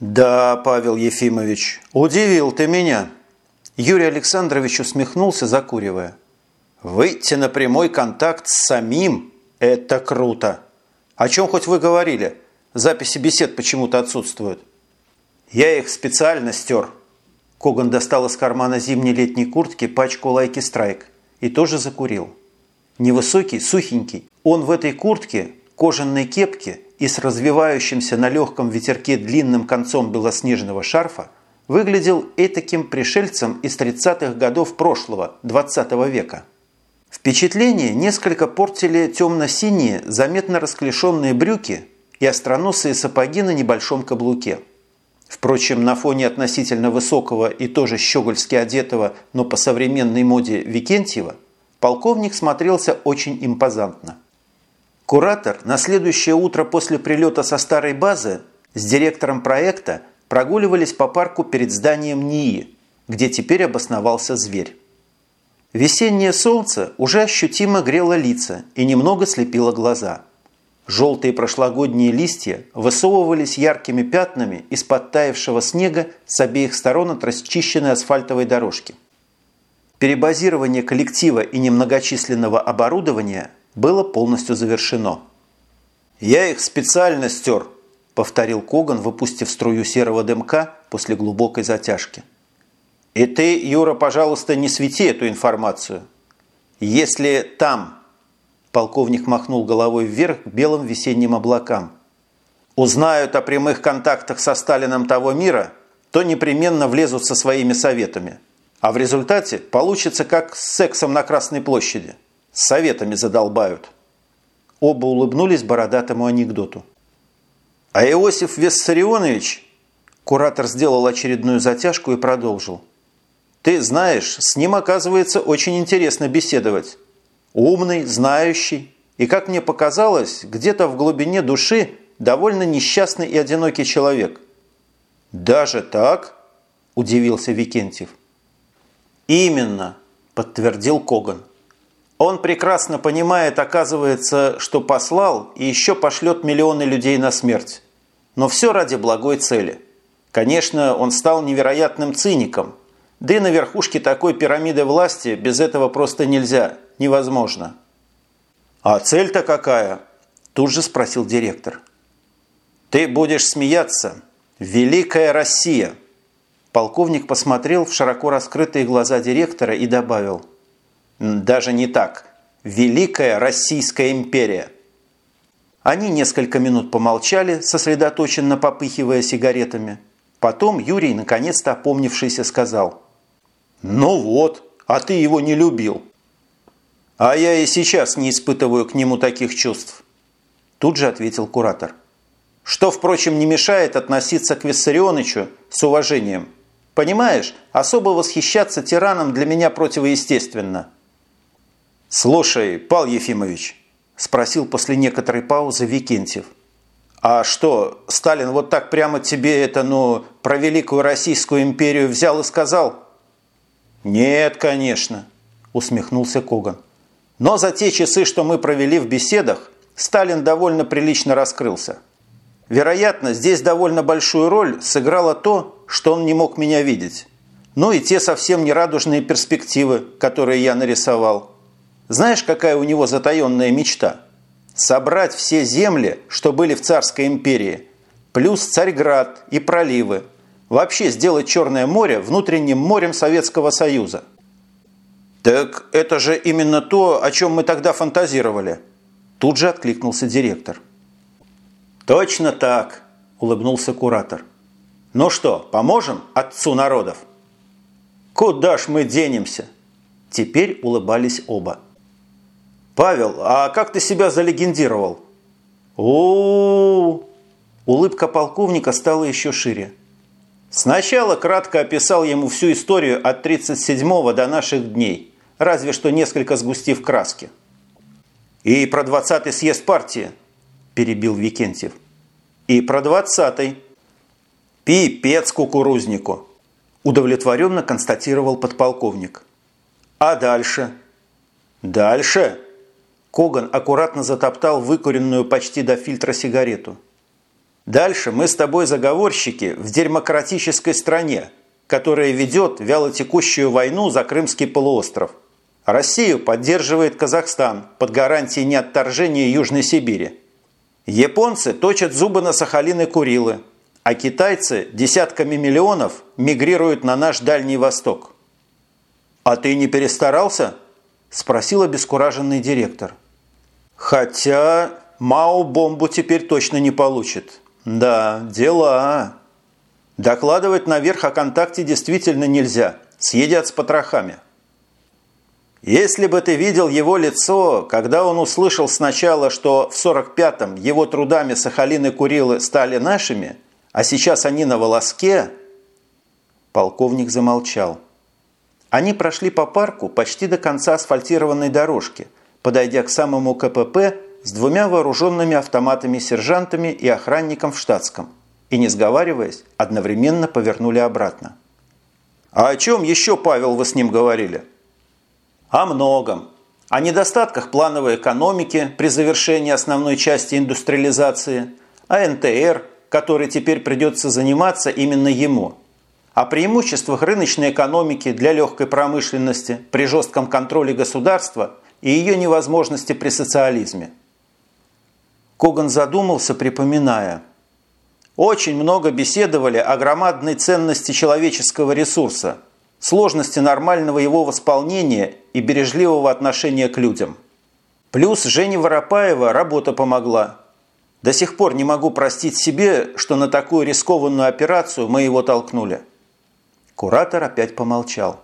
«Да, Павел Ефимович, удивил ты меня!» Юрий Александрович усмехнулся, закуривая. «Выйти на прямой контакт с самим – это круто! О чем хоть вы говорили? Записи бесед почему-то отсутствуют». «Я их специально стер». Коган достал из кармана зимней летней куртки пачку лайки страйк и тоже закурил. Невысокий, сухенький, он в этой куртке, кожаной кепке и с развивающимся на легком ветерке длинным концом белоснежного шарфа выглядел этаким пришельцем из 30-х годов прошлого, 20 -го века. Впечатление несколько портили темно-синие, заметно расклешенные брюки и остроносые сапоги на небольшом каблуке. Впрочем, на фоне относительно высокого и тоже щегольски одетого, но по современной моде Викентьева, полковник смотрелся очень импозантно. Куратор на следующее утро после прилета со старой базы с директором проекта прогуливались по парку перед зданием НИИ, где теперь обосновался зверь. Весеннее солнце уже ощутимо грело лица и немного слепило глаза. Желтые прошлогодние листья высовывались яркими пятнами из подтаявшего снега с обеих сторон от расчищенной асфальтовой дорожки. Перебазирование коллектива и немногочисленного оборудования было полностью завершено. «Я их специально стер», – повторил Коган, выпустив струю серого дымка после глубокой затяжки. «И ты, Юра, пожалуйста, не свети эту информацию. Если там...» – полковник махнул головой вверх к белым весенним облакам. «Узнают о прямых контактах со Сталином того мира, то непременно влезут со своими советами. А в результате получится как с сексом на Красной площади» советами задолбают». Оба улыбнулись бородатому анекдоту. А Иосиф Виссарионович, куратор сделал очередную затяжку и продолжил. Ты знаешь, с ним, оказывается, очень интересно беседовать. Умный, знающий и, как мне показалось, где-то в глубине души довольно несчастный и одинокий человек. «Даже так?» – удивился Викентьев. «Именно», – подтвердил Коган. Он прекрасно понимает, оказывается, что послал и еще пошлет миллионы людей на смерть. Но все ради благой цели. Конечно, он стал невероятным циником. Да и на верхушке такой пирамиды власти без этого просто нельзя, невозможно. «А цель-то какая?» – тут же спросил директор. «Ты будешь смеяться. Великая Россия!» Полковник посмотрел в широко раскрытые глаза директора и добавил – даже не так. Великая Российская империя. Они несколько минут помолчали, сосредоточенно попыхивая сигаретами. Потом Юрий, наконец-то опомнившийся, сказал. «Ну вот, а ты его не любил». «А я и сейчас не испытываю к нему таких чувств», тут же ответил куратор. «Что, впрочем, не мешает относиться к Виссарионовичу с уважением. Понимаешь, особо восхищаться тираном для меня противоестественно». «Слушай, Пал Ефимович», – спросил после некоторой паузы Викентьев, «а что, Сталин вот так прямо тебе это, ну, про Великую Российскую империю взял и сказал?» «Нет, конечно», – усмехнулся Коган. «Но за те часы, что мы провели в беседах, Сталин довольно прилично раскрылся. Вероятно, здесь довольно большую роль сыграло то, что он не мог меня видеть. Ну и те совсем нерадужные перспективы, которые я нарисовал». Знаешь, какая у него затаенная мечта? Собрать все земли, что были в Царской империи, плюс Царьград и проливы. Вообще сделать Черное море внутренним морем Советского Союза. «Так это же именно то, о чем мы тогда фантазировали», Тут же откликнулся директор. «Точно так», – улыбнулся куратор. «Ну что, поможем отцу народов?» «Куда ж мы денемся?» Теперь улыбались оба. «Павел, а как ты себя залегендировал?» у, Улыбка полковника стала еще шире. Сначала кратко описал ему всю историю от 37-го до наших дней, разве что несколько сгустив краски. «И про 20-й съезд партии», – перебил Викентьев. «И про 20-й». «Пипец кукурузнику», – удовлетворенно констатировал подполковник. «А дальше?» «Дальше?» Коган аккуратно затоптал выкуренную почти до фильтра сигарету. Дальше мы с тобой заговорщики в демократической стране, которая ведет вялотекущую войну за Крымский полуостров. Россию поддерживает Казахстан под гарантией неотторжения Южной Сибири. Японцы точат зубы на Сахалин и Курилы, а китайцы десятками миллионов мигрируют на наш Дальний Восток. «А ты не перестарался?» – спросил обескураженный директор. «Хотя Мао бомбу теперь точно не получит. Да, дела. Докладывать наверх о контакте действительно нельзя. Съедят с потрохами. Если бы ты видел его лицо, когда он услышал сначала, что в 45-м его трудами Сахалин и Курилы стали нашими, а сейчас они на волоске... Полковник замолчал. Они прошли по парку почти до конца асфальтированной дорожки, подойдя к самому КПП с двумя вооруженными автоматами-сержантами и охранником в штатском, и, не сговариваясь, одновременно повернули обратно. «А о чем еще, Павел, вы с ним говорили?» «О многом. О недостатках плановой экономики при завершении основной части индустриализации, о НТР, который теперь придется заниматься именно ему, о преимуществах рыночной экономики для легкой промышленности при жестком контроле государства и ее невозможности при социализме – Коган задумался, припоминая. Очень много беседовали о громадной ценности человеческого ресурса, сложности нормального его восполнения и бережливого отношения к людям. Плюс Жене Воропаева работа помогла. До сих пор не могу простить себе, что на такую рискованную операцию мы его толкнули. Куратор опять помолчал.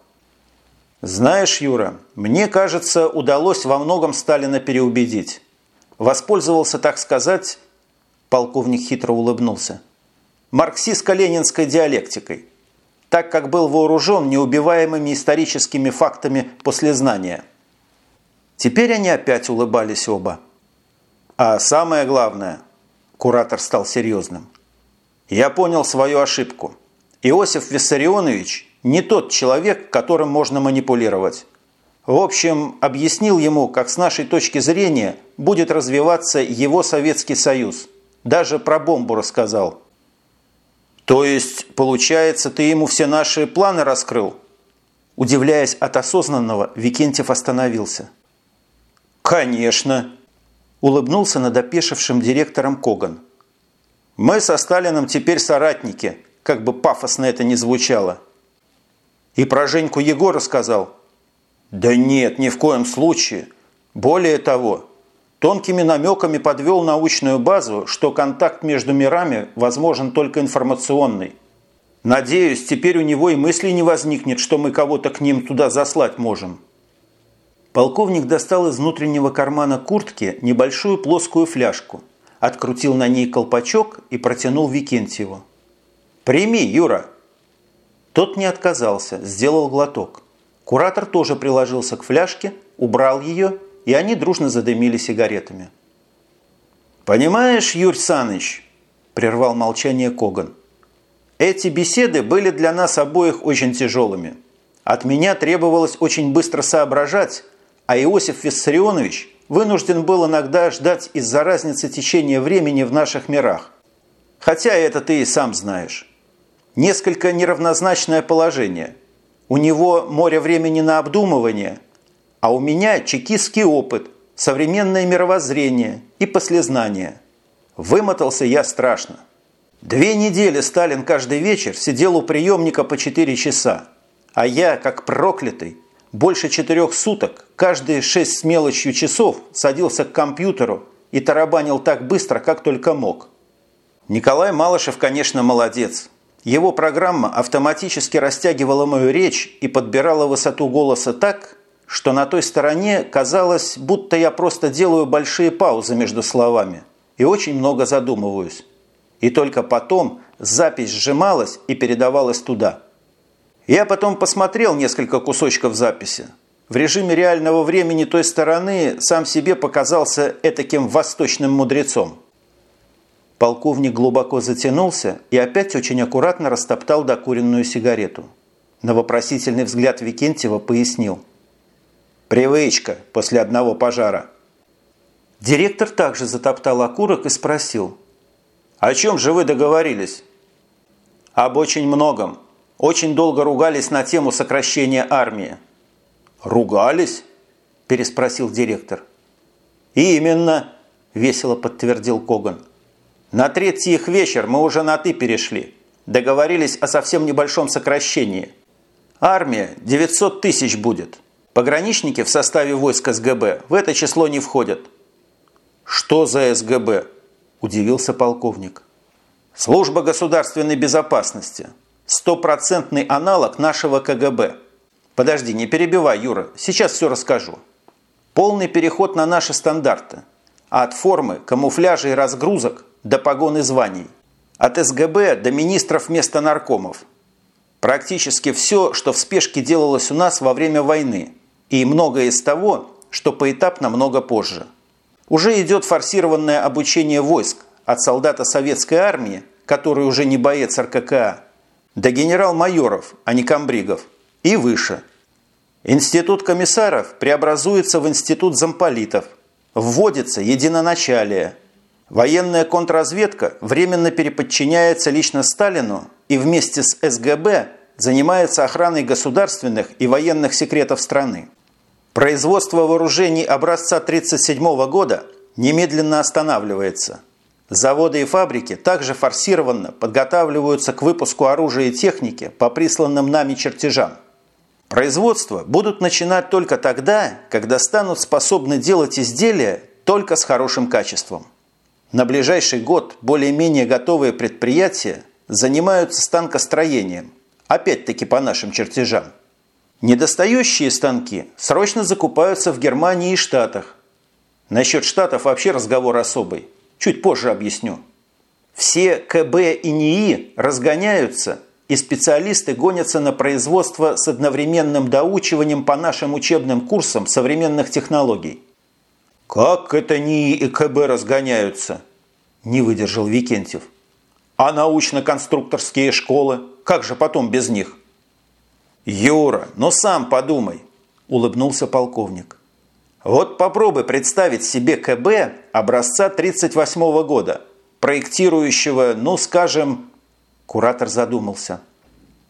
«Знаешь, Юра, мне кажется, удалось во многом Сталина переубедить воспользовался, так сказать, полковник хитро улыбнулся, марксистско-ленинской диалектикой, так как был вооружен неубиваемыми историческими фактами послезнания. Теперь они опять улыбались оба. А самое главное, куратор стал серьезным, я понял свою ошибку. Иосиф Виссарионович не тот человек, которым можно манипулировать. В общем, объяснил ему, как с нашей точки зрения будет развиваться его Советский Союз. Даже про бомбу рассказал. То есть, получается, ты ему все наши планы раскрыл? Удивляясь от осознанного, Викентьев остановился. «Конечно!» – улыбнулся над опешившим директором Коган. «Мы со Сталином теперь соратники, как бы пафосно это ни звучало». И про Женьку Егора сказал – да нет, ни в коем случае. Более того, тонкими намеками подвел научную базу, что контакт между мирами возможен только информационный. Надеюсь, теперь у него и мысли не возникнет, что мы кого-то к ним туда заслать можем. Полковник достал из внутреннего кармана куртки небольшую плоскую фляжку, открутил на ней колпачок и протянул Викентьеву. «Прими, Юра!» Тот не отказался, сделал глоток. Куратор тоже приложился к фляжке, убрал ее, и они дружно задымили сигаретами. «Понимаешь, Юрий Саныч», – прервал молчание Коган, – «эти беседы были для нас обоих очень тяжелыми. От меня требовалось очень быстро соображать, а Иосиф Виссарионович вынужден был иногда ждать из-за разницы течения времени в наших мирах. Хотя это ты и сам знаешь. Несколько неравнозначное положение – у него море времени на обдумывание, а у меня чекистский опыт, современное мировоззрение и послезнание. Вымотался я страшно. Две недели Сталин каждый вечер сидел у приемника по 4 часа, а я, как проклятый, больше четырех суток, каждые шесть с мелочью часов садился к компьютеру и тарабанил так быстро, как только мог. Николай Малышев, конечно, молодец. Его программа автоматически растягивала мою речь и подбирала высоту голоса так, что на той стороне казалось, будто я просто делаю большие паузы между словами и очень много задумываюсь. И только потом запись сжималась и передавалась туда. Я потом посмотрел несколько кусочков записи. В режиме реального времени той стороны сам себе показался этаким восточным мудрецом. Полковник глубоко затянулся и опять очень аккуратно растоптал докуренную сигарету. На вопросительный взгляд Викентьева пояснил. «Привычка после одного пожара». Директор также затоптал окурок и спросил. О чем же вы договорились? Об очень многом. Очень долго ругались на тему сокращения армии. Ругались? Переспросил директор. Именно, весело подтвердил Коган. На третий их вечер мы уже на «ты» перешли. Договорились о совсем небольшом сокращении. Армия 900 тысяч будет. Пограничники в составе войск СГБ в это число не входят. Что за СГБ? Удивился полковник. Служба государственной безопасности. Стопроцентный аналог нашего КГБ. Подожди, не перебивай, Юра. Сейчас все расскажу. Полный переход на наши стандарты. От формы, камуфляжа и разгрузок до погон и званий. От СГБ до министров вместо наркомов. Практически все, что в спешке делалось у нас во время войны. И многое из того, что поэтапно много позже. Уже идет форсированное обучение войск от солдата советской армии, который уже не боец РККА, до генерал-майоров, а не комбригов, и выше. Институт комиссаров преобразуется в институт замполитов, вводится единоначалие. Военная контрразведка временно переподчиняется лично Сталину и вместе с СГБ занимается охраной государственных и военных секретов страны. Производство вооружений образца 1937 года немедленно останавливается. Заводы и фабрики также форсированно подготавливаются к выпуску оружия и техники по присланным нами чертежам. Производство будут начинать только тогда, когда станут способны делать изделия только с хорошим качеством. На ближайший год более-менее готовые предприятия занимаются станкостроением, опять-таки по нашим чертежам. Недостающие станки срочно закупаются в Германии и Штатах. Насчет Штатов вообще разговор особый. Чуть позже объясню. Все КБ и НИИ разгоняются, и специалисты гонятся на производство с одновременным доучиванием по нашим учебным курсам современных технологий. «Как это НИИ и КБ разгоняются?» – не выдержал Викентьев. «А научно-конструкторские школы? Как же потом без них?» «Юра, но сам подумай», – улыбнулся полковник. «Вот попробуй представить себе КБ образца 1938 года, проектирующего, ну, скажем...» Куратор задумался.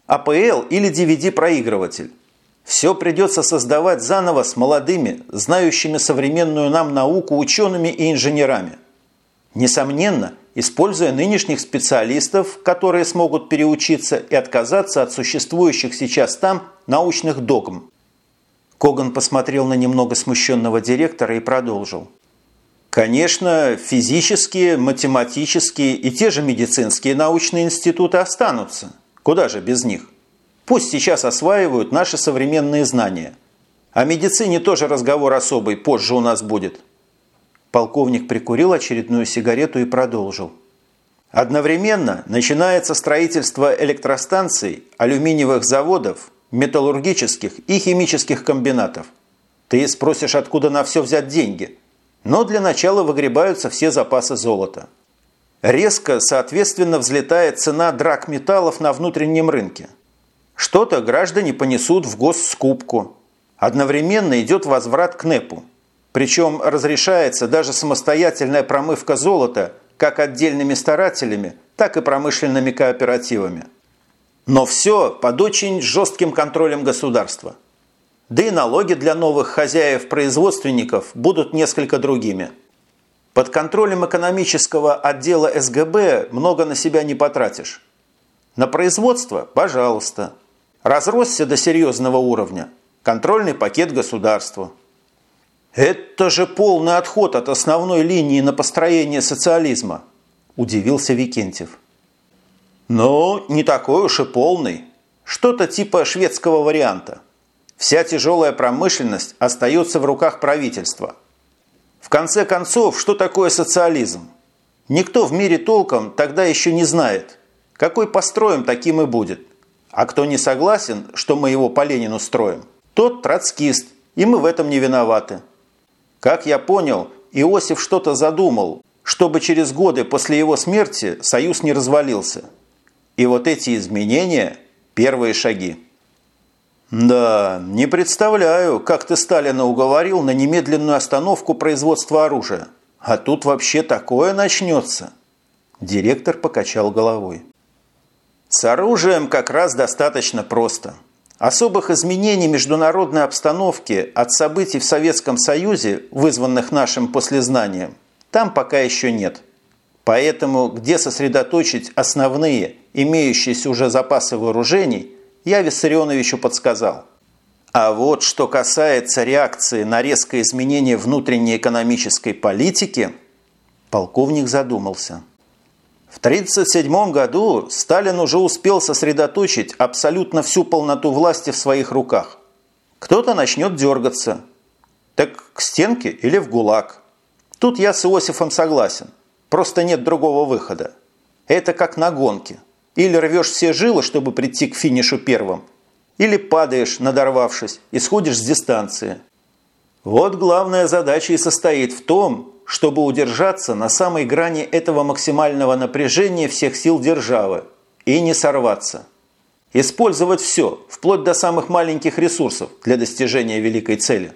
«АПЛ или DVD-проигрыватель. Все придется создавать заново с молодыми, знающими современную нам науку учеными и инженерами. Несомненно, используя нынешних специалистов, которые смогут переучиться и отказаться от существующих сейчас там научных догм. Коган посмотрел на немного смущенного директора и продолжил. Конечно, физические, математические и те же медицинские научные институты останутся. Куда же без них? Пусть сейчас осваивают наши современные знания. О медицине тоже разговор особый позже у нас будет. Полковник прикурил очередную сигарету и продолжил. Одновременно начинается строительство электростанций, алюминиевых заводов, металлургических и химических комбинатов. Ты спросишь, откуда на все взять деньги. Но для начала выгребаются все запасы золота. Резко, соответственно, взлетает цена драгметаллов на внутреннем рынке. Что-то граждане понесут в госскупку. Одновременно идет возврат к НЭПу. Причем разрешается даже самостоятельная промывка золота как отдельными старателями, так и промышленными кооперативами. Но все под очень жестким контролем государства. Да и налоги для новых хозяев-производственников будут несколько другими. Под контролем экономического отдела СГБ много на себя не потратишь. На производство – пожалуйста. Разросся до серьезного уровня – контрольный пакет государства – «Это же полный отход от основной линии на построение социализма», – удивился Викентьев. «Ну, не такой уж и полный. Что-то типа шведского варианта. Вся тяжелая промышленность остается в руках правительства. В конце концов, что такое социализм? Никто в мире толком тогда еще не знает. Какой построим, таким и будет. А кто не согласен, что мы его по Ленину строим, тот троцкист, и мы в этом не виноваты». Как я понял, Иосиф что-то задумал, чтобы через годы после его смерти союз не развалился. И вот эти изменения – первые шаги. Да, не представляю, как ты Сталина уговорил на немедленную остановку производства оружия. А тут вообще такое начнется. Директор покачал головой. С оружием как раз достаточно просто. Особых изменений международной обстановки от событий в Советском Союзе, вызванных нашим послезнанием, там пока еще нет. Поэтому где сосредоточить основные, имеющиеся уже запасы вооружений, я Виссарионовичу подсказал. А вот что касается реакции на резкое изменение внутренней экономической политики, полковник задумался. В 1937 году Сталин уже успел сосредоточить абсолютно всю полноту власти в своих руках. Кто-то начнет дергаться. Так к стенке или в ГУЛАГ. Тут я с Иосифом согласен. Просто нет другого выхода. Это как на гонке. Или рвешь все жилы, чтобы прийти к финишу первым, или падаешь, надорвавшись, и сходишь с дистанции. Вот главная задача и состоит в том, чтобы удержаться на самой грани этого максимального напряжения всех сил державы и не сорваться. Использовать все, вплоть до самых маленьких ресурсов для достижения великой цели.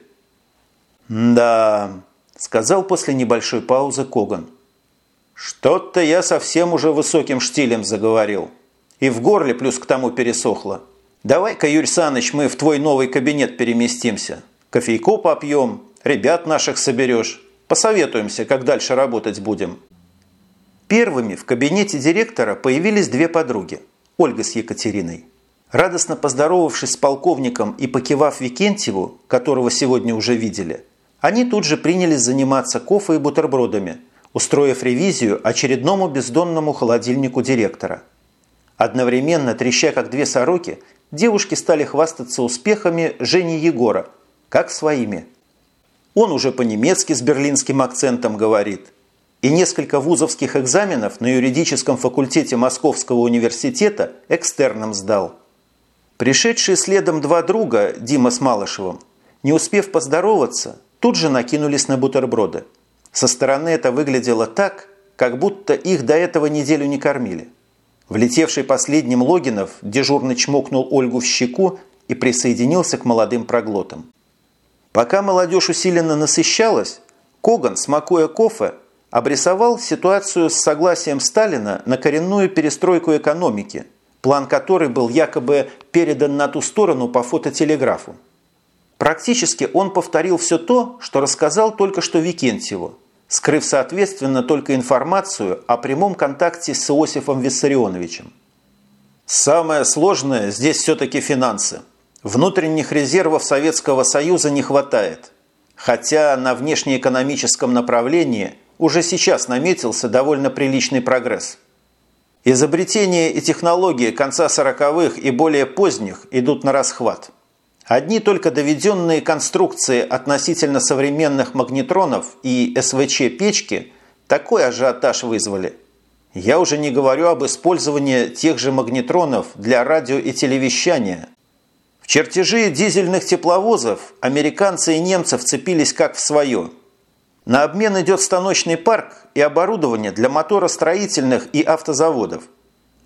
«Да», – сказал после небольшой паузы Коган. «Что-то я совсем уже высоким штилем заговорил. И в горле плюс к тому пересохло. Давай-ка, Юрий Саныч, мы в твой новый кабинет переместимся. Кофейку попьем, ребят наших соберешь. Посоветуемся, как дальше работать будем». Первыми в кабинете директора появились две подруги – Ольга с Екатериной. Радостно поздоровавшись с полковником и покивав Викентьеву, которого сегодня уже видели, они тут же принялись заниматься кофе и бутербродами, устроив ревизию очередному бездонному холодильнику директора. Одновременно, треща как две сороки, девушки стали хвастаться успехами Жени Егора, как своими – он уже по-немецки с берлинским акцентом говорит. И несколько вузовских экзаменов на юридическом факультете Московского университета экстерном сдал. Пришедшие следом два друга, Дима с Малышевым, не успев поздороваться, тут же накинулись на бутерброды. Со стороны это выглядело так, как будто их до этого неделю не кормили. Влетевший последним Логинов дежурно чмокнул Ольгу в щеку и присоединился к молодым проглотам. Пока молодежь усиленно насыщалась, Коган, смакуя кофе, обрисовал ситуацию с согласием Сталина на коренную перестройку экономики, план которой был якобы передан на ту сторону по фототелеграфу. Практически он повторил все то, что рассказал только что Викентьеву, скрыв соответственно только информацию о прямом контакте с Иосифом Виссарионовичем. Самое сложное здесь все-таки финансы – Внутренних резервов Советского Союза не хватает, хотя на внешнеэкономическом направлении уже сейчас наметился довольно приличный прогресс. Изобретения и технологии конца 40-х и более поздних идут на расхват. Одни только доведенные конструкции относительно современных магнетронов и СВЧ-печки такой ажиотаж вызвали. Я уже не говорю об использовании тех же магнетронов для радио и телевещания, чертежи дизельных тепловозов американцы и немцы вцепились как в свое. На обмен идет станочный парк и оборудование для моторостроительных и автозаводов.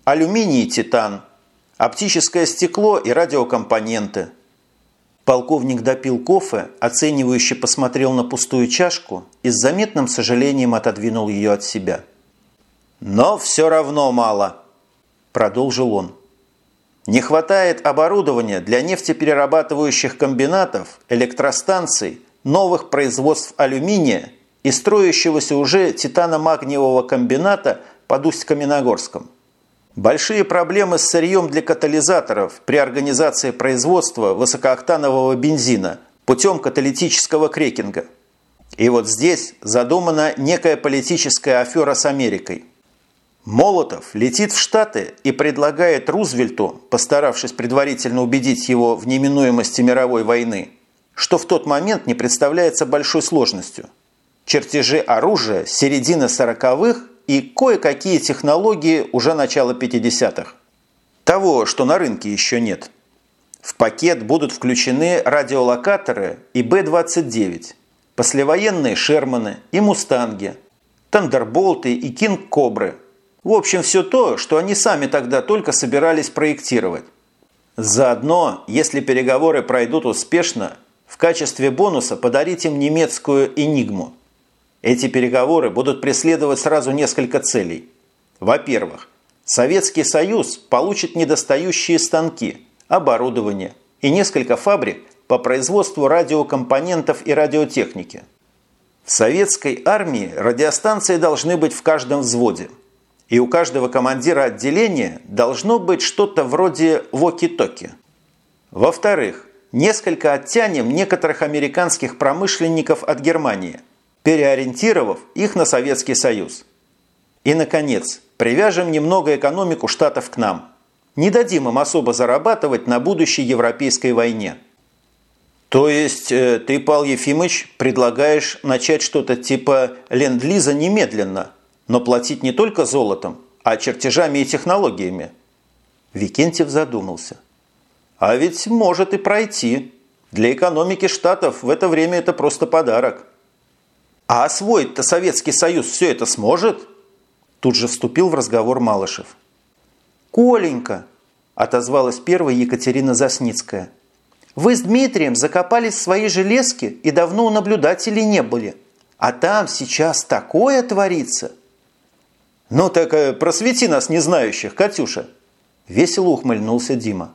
Алюминий и титан, оптическое стекло и радиокомпоненты. Полковник допил кофе, оценивающе посмотрел на пустую чашку и с заметным сожалением отодвинул ее от себя. «Но все равно мало», – продолжил он. Не хватает оборудования для нефтеперерабатывающих комбинатов, электростанций, новых производств алюминия и строящегося уже титано-магниевого комбината под Усть-Каменогорском. Большие проблемы с сырьем для катализаторов при организации производства высокооктанового бензина путем каталитического крекинга. И вот здесь задумана некая политическая афера с Америкой – Молотов летит в Штаты и предлагает Рузвельту, постаравшись предварительно убедить его в неминуемости мировой войны, что в тот момент не представляется большой сложностью. Чертежи оружия середины 40-х и кое-какие технологии уже начала 50-х. Того, что на рынке еще нет. В пакет будут включены радиолокаторы и Б-29, послевоенные Шерманы и Мустанги, Тандерболты и Кинг-Кобры – в общем, все то, что они сами тогда только собирались проектировать. Заодно, если переговоры пройдут успешно, в качестве бонуса подарить им немецкую «Энигму». Эти переговоры будут преследовать сразу несколько целей. Во-первых, Советский Союз получит недостающие станки, оборудование и несколько фабрик по производству радиокомпонентов и радиотехники. В советской армии радиостанции должны быть в каждом взводе. И у каждого командира отделения должно быть что-то вроде воки-токи. Во-вторых, несколько оттянем некоторых американских промышленников от Германии, переориентировав их на Советский Союз. И, наконец, привяжем немного экономику Штатов к нам. Не дадим им особо зарабатывать на будущей европейской войне. То есть э, ты, Павел Ефимович, предлагаешь начать что-то типа ленд-лиза немедленно, но платить не только золотом, а чертежами и технологиями? Викентьев задумался. А ведь может и пройти. Для экономики Штатов в это время это просто подарок. А освоить-то Советский Союз все это сможет? Тут же вступил в разговор Малышев. «Коленька!» – отозвалась первая Екатерина Засницкая – вы с Дмитрием закопались в свои железки и давно у наблюдателей не были. А там сейчас такое творится. Ну так э, просвети нас, не знающих, Катюша. Весело ухмыльнулся Дима.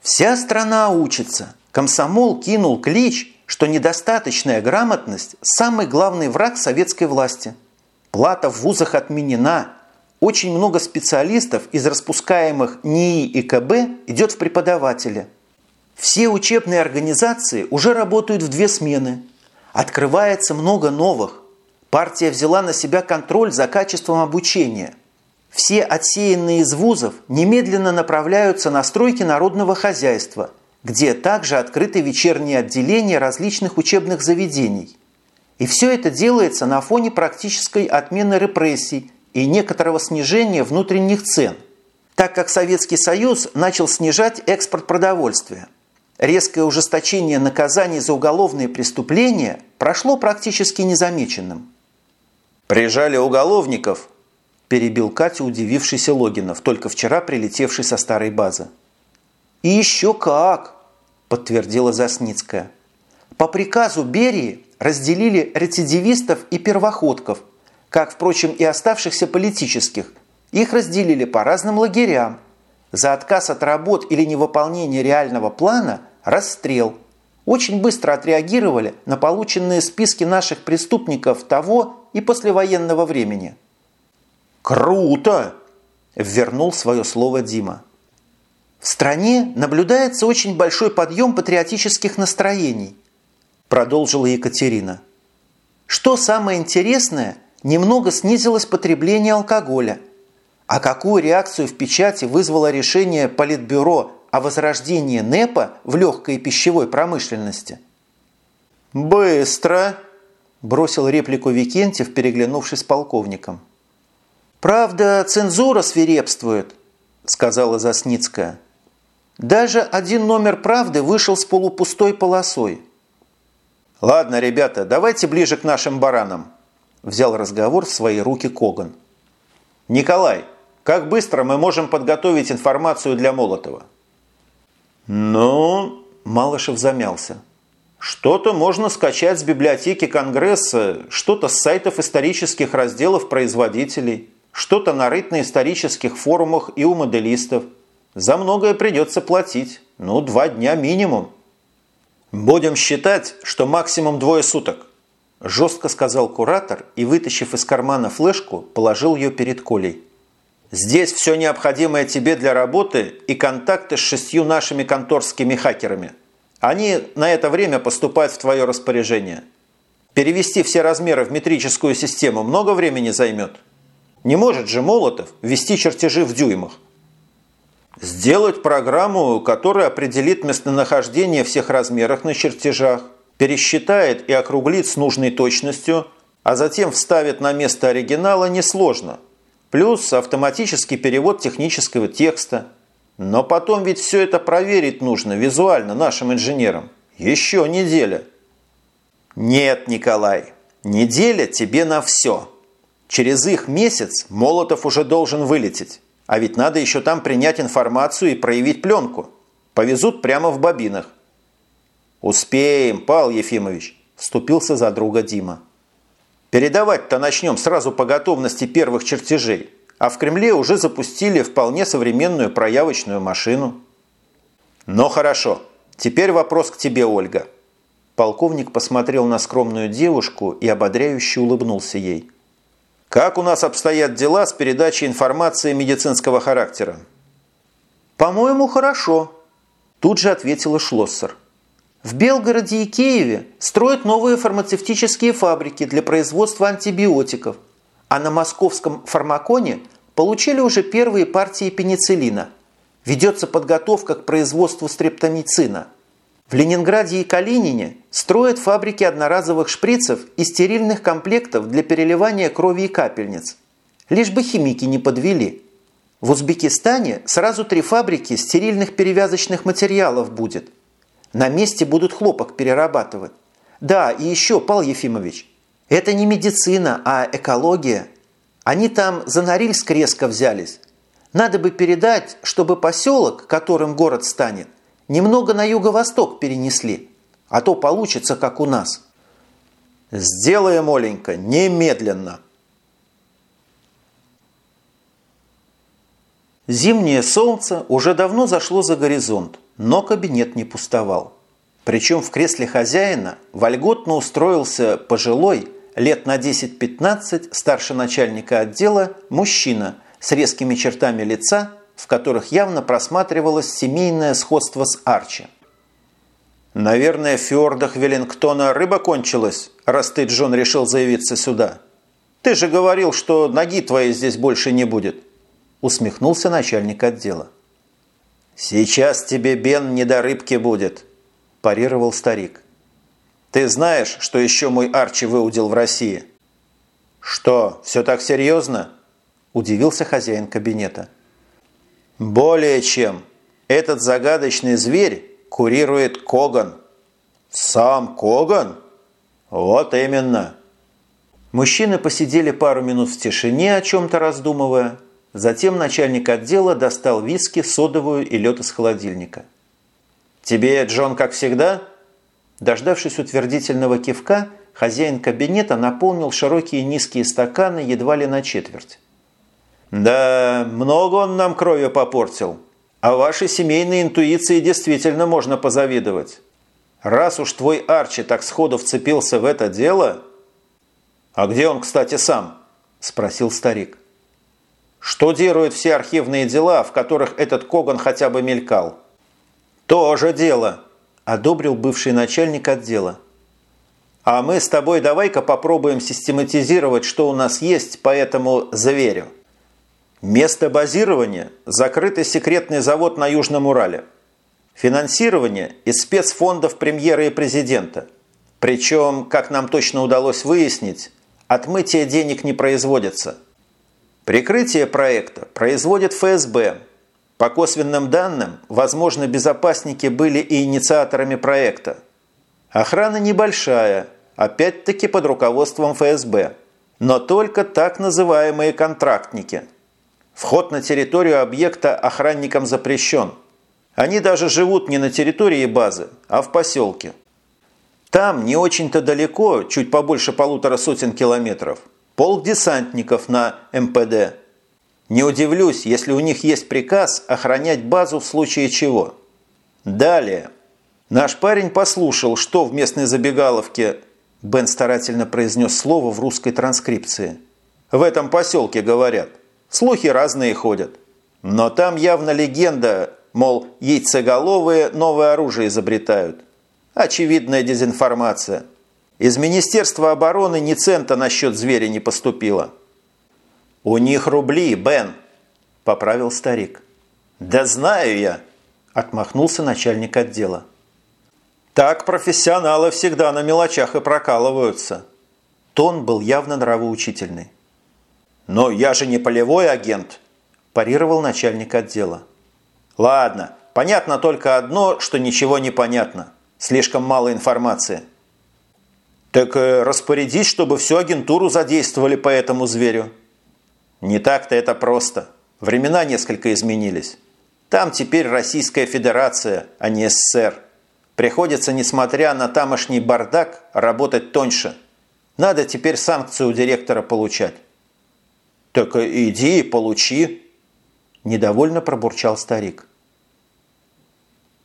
Вся страна учится. Комсомол кинул клич, что недостаточная грамотность – самый главный враг советской власти. Плата в вузах отменена. Очень много специалистов из распускаемых НИИ и КБ идет в преподаватели – все учебные организации уже работают в две смены. Открывается много новых. Партия взяла на себя контроль за качеством обучения. Все отсеянные из вузов немедленно направляются на стройки народного хозяйства, где также открыты вечерние отделения различных учебных заведений. И все это делается на фоне практической отмены репрессий и некоторого снижения внутренних цен, так как Советский Союз начал снижать экспорт продовольствия. Резкое ужесточение наказаний за уголовные преступления прошло практически незамеченным. «Прижали уголовников», – перебил Катя, удивившийся Логинов, только вчера прилетевший со старой базы. «И еще как!» – подтвердила Засницкая. «По приказу Берии разделили рецидивистов и первоходков, как, впрочем, и оставшихся политических. Их разделили по разным лагерям, за отказ от работ или невыполнение реального плана – расстрел. Очень быстро отреагировали на полученные списки наших преступников того и послевоенного времени. «Круто!» – вернул свое слово Дима. В стране наблюдается очень большой подъем патриотических настроений, продолжила Екатерина. Что самое интересное, немного снизилось потребление алкоголя – а какую реакцию в печати вызвало решение Политбюро о возрождении НЭПа в легкой пищевой промышленности? «Быстро!» – бросил реплику Викентьев, переглянувшись с полковником. «Правда, цензура свирепствует», – сказала Засницкая. «Даже один номер «Правды» вышел с полупустой полосой». «Ладно, ребята, давайте ближе к нашим баранам», – взял разговор в свои руки Коган. «Николай, как быстро мы можем подготовить информацию для Молотова? Ну, Малышев замялся. Что-то можно скачать с библиотеки Конгресса, что-то с сайтов исторических разделов производителей, что-то на рытно-исторических форумах и у моделистов. За многое придется платить. Ну, два дня минимум. Будем считать, что максимум двое суток. Жестко сказал куратор и, вытащив из кармана флешку, положил ее перед Колей. Здесь все необходимое тебе для работы и контакты с шестью нашими конторскими хакерами. Они на это время поступают в твое распоряжение. Перевести все размеры в метрическую систему много времени займет. Не может же Молотов ввести чертежи в дюймах. Сделать программу, которая определит местонахождение всех размерах на чертежах, пересчитает и округлит с нужной точностью, а затем вставит на место оригинала несложно – Плюс автоматический перевод технического текста. Но потом ведь все это проверить нужно визуально нашим инженерам. Еще неделя. Нет, Николай, неделя тебе на все. Через их месяц Молотов уже должен вылететь. А ведь надо еще там принять информацию и проявить пленку. Повезут прямо в бобинах. «Успеем, Павел Ефимович», – вступился за друга Дима. Передавать-то начнем сразу по готовности первых чертежей, а в Кремле уже запустили вполне современную проявочную машину. Но хорошо, теперь вопрос к тебе, Ольга. Полковник посмотрел на скромную девушку и ободряюще улыбнулся ей. Как у нас обстоят дела с передачей информации медицинского характера? По-моему, хорошо, тут же ответила Шлоссер. В Белгороде и Киеве строят новые фармацевтические фабрики для производства антибиотиков, а на московском фармаконе получили уже первые партии пенициллина. Ведется подготовка к производству стрептомицина. В Ленинграде и Калинине строят фабрики одноразовых шприцев и стерильных комплектов для переливания крови и капельниц. Лишь бы химики не подвели. В Узбекистане сразу три фабрики стерильных перевязочных материалов будет. На месте будут хлопок перерабатывать. Да, и еще, Пал Ефимович, это не медицина, а экология. Они там за Норильск резко взялись. Надо бы передать, чтобы поселок, которым город станет, немного на юго-восток перенесли, а то получится, как у нас. Сделаем, Оленька, немедленно. Зимнее солнце уже давно зашло за горизонт, но кабинет не пустовал. Причем в кресле хозяина вольготно устроился пожилой, лет на 10-15 старше начальника отдела, мужчина с резкими чертами лица, в которых явно просматривалось семейное сходство с Арчи. «Наверное, в фьордах Веллингтона рыба кончилась, раз ты, Джон, решил заявиться сюда. Ты же говорил, что ноги твоей здесь больше не будет», усмехнулся начальник отдела. «Сейчас тебе, Бен, не до рыбки будет», парировал старик. Ты знаешь, что еще мой Арчи выудил в России?» «Что, все так серьезно?» – удивился хозяин кабинета. «Более чем. Этот загадочный зверь курирует Коган». «Сам Коган?» «Вот именно». Мужчины посидели пару минут в тишине, о чем-то раздумывая. Затем начальник отдела достал виски, содовую и лед из холодильника. «Тебе, Джон, как всегда?» Дождавшись утвердительного кивка, хозяин кабинета наполнил широкие низкие стаканы едва ли на четверть. «Да, много он нам кровью попортил. А вашей семейной интуиции действительно можно позавидовать. Раз уж твой Арчи так сходу вцепился в это дело...» «А где он, кстати, сам?» – спросил старик. «Что делают все архивные дела, в которых этот Коган хотя бы мелькал?» «То дело», – одобрил бывший начальник отдела. «А мы с тобой давай-ка попробуем систематизировать, что у нас есть по этому зверю. Место базирования – закрытый секретный завод на Южном Урале. Финансирование из спецфондов премьера и президента. Причем, как нам точно удалось выяснить, отмытие денег не производится. Прикрытие проекта производит ФСБ – по косвенным данным, возможно, безопасники были и инициаторами проекта. Охрана небольшая, опять-таки под руководством ФСБ, но только так называемые контрактники. Вход на территорию объекта охранникам запрещен. Они даже живут не на территории базы, а в поселке. Там не очень-то далеко, чуть побольше полутора сотен километров, полк десантников на МПД – не удивлюсь, если у них есть приказ охранять базу в случае чего. Далее. Наш парень послушал, что в местной забегаловке Бен старательно произнес слово в русской транскрипции. В этом поселке говорят. Слухи разные ходят. Но там явно легенда, мол, яйцеголовые новое оружие изобретают. Очевидная дезинформация. Из Министерства обороны ни цента насчет зверя не поступило. «У них рубли, Бен!» – поправил старик. «Да знаю я!» – отмахнулся начальник отдела. «Так профессионалы всегда на мелочах и прокалываются». Тон был явно нравоучительный. «Но я же не полевой агент», – парировал начальник отдела. «Ладно, понятно только одно, что ничего не понятно. Слишком мало информации». «Так э, распорядись, чтобы всю агентуру задействовали по этому зверю», не так-то это просто. Времена несколько изменились. Там теперь Российская Федерация, а не СССР. Приходится, несмотря на тамошний бардак, работать тоньше. Надо теперь санкцию у директора получать. Так иди и получи. Недовольно пробурчал старик.